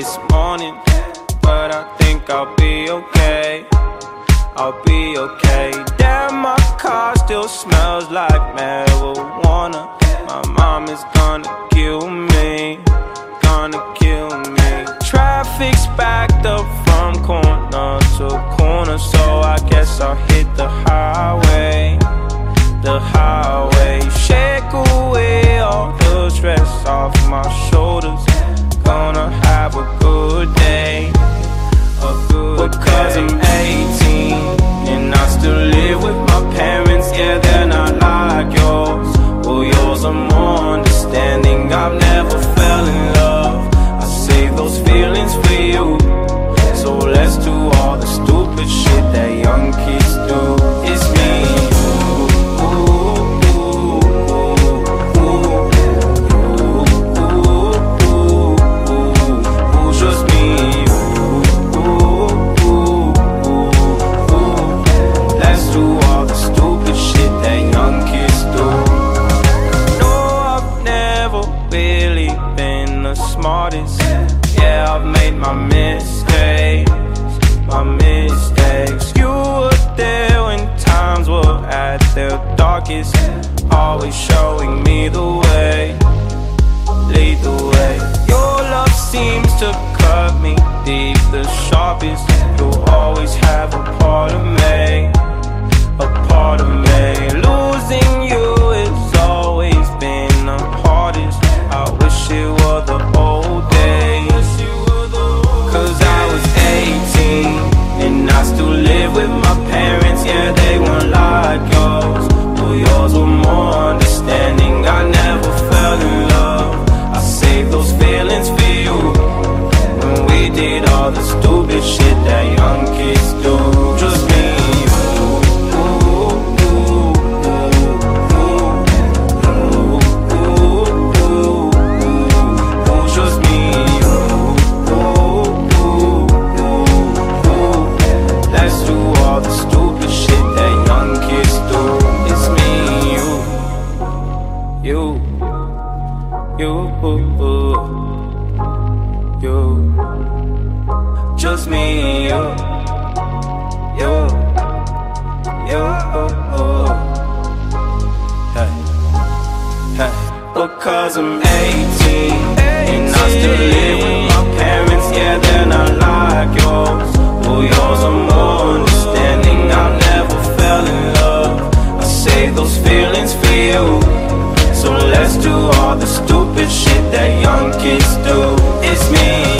this morning, but I think I'll be okay. I'll be okay. Damn, my car still smells like marijuana. My mom is gonna kill me, gonna kill me. Traffic's backed up from corner to corner, so I guess I'll hit the highway, the highway. Shake away all the stress off my shoulders. Really been the smartest. Yeah, I've made my mistakes, my mistakes. You were there when times were at their darkest, always showing me the way, lead the way. Your love seems to cut me deep, the sharpest. You'll always shit that young kids do. Just me and you. Just me and you. Let's do all the stupid shit that young kids do. It's me and you. You. You. You just me and you. You, you. Oh, oh. Hey, hey. Because I'm 18, and I still live with my parents. Yeah, they're not like yours. Who yours are more understanding. I never fell in love. I save those feelings for you. So let's do all the stupid shit that young kids do. It's me.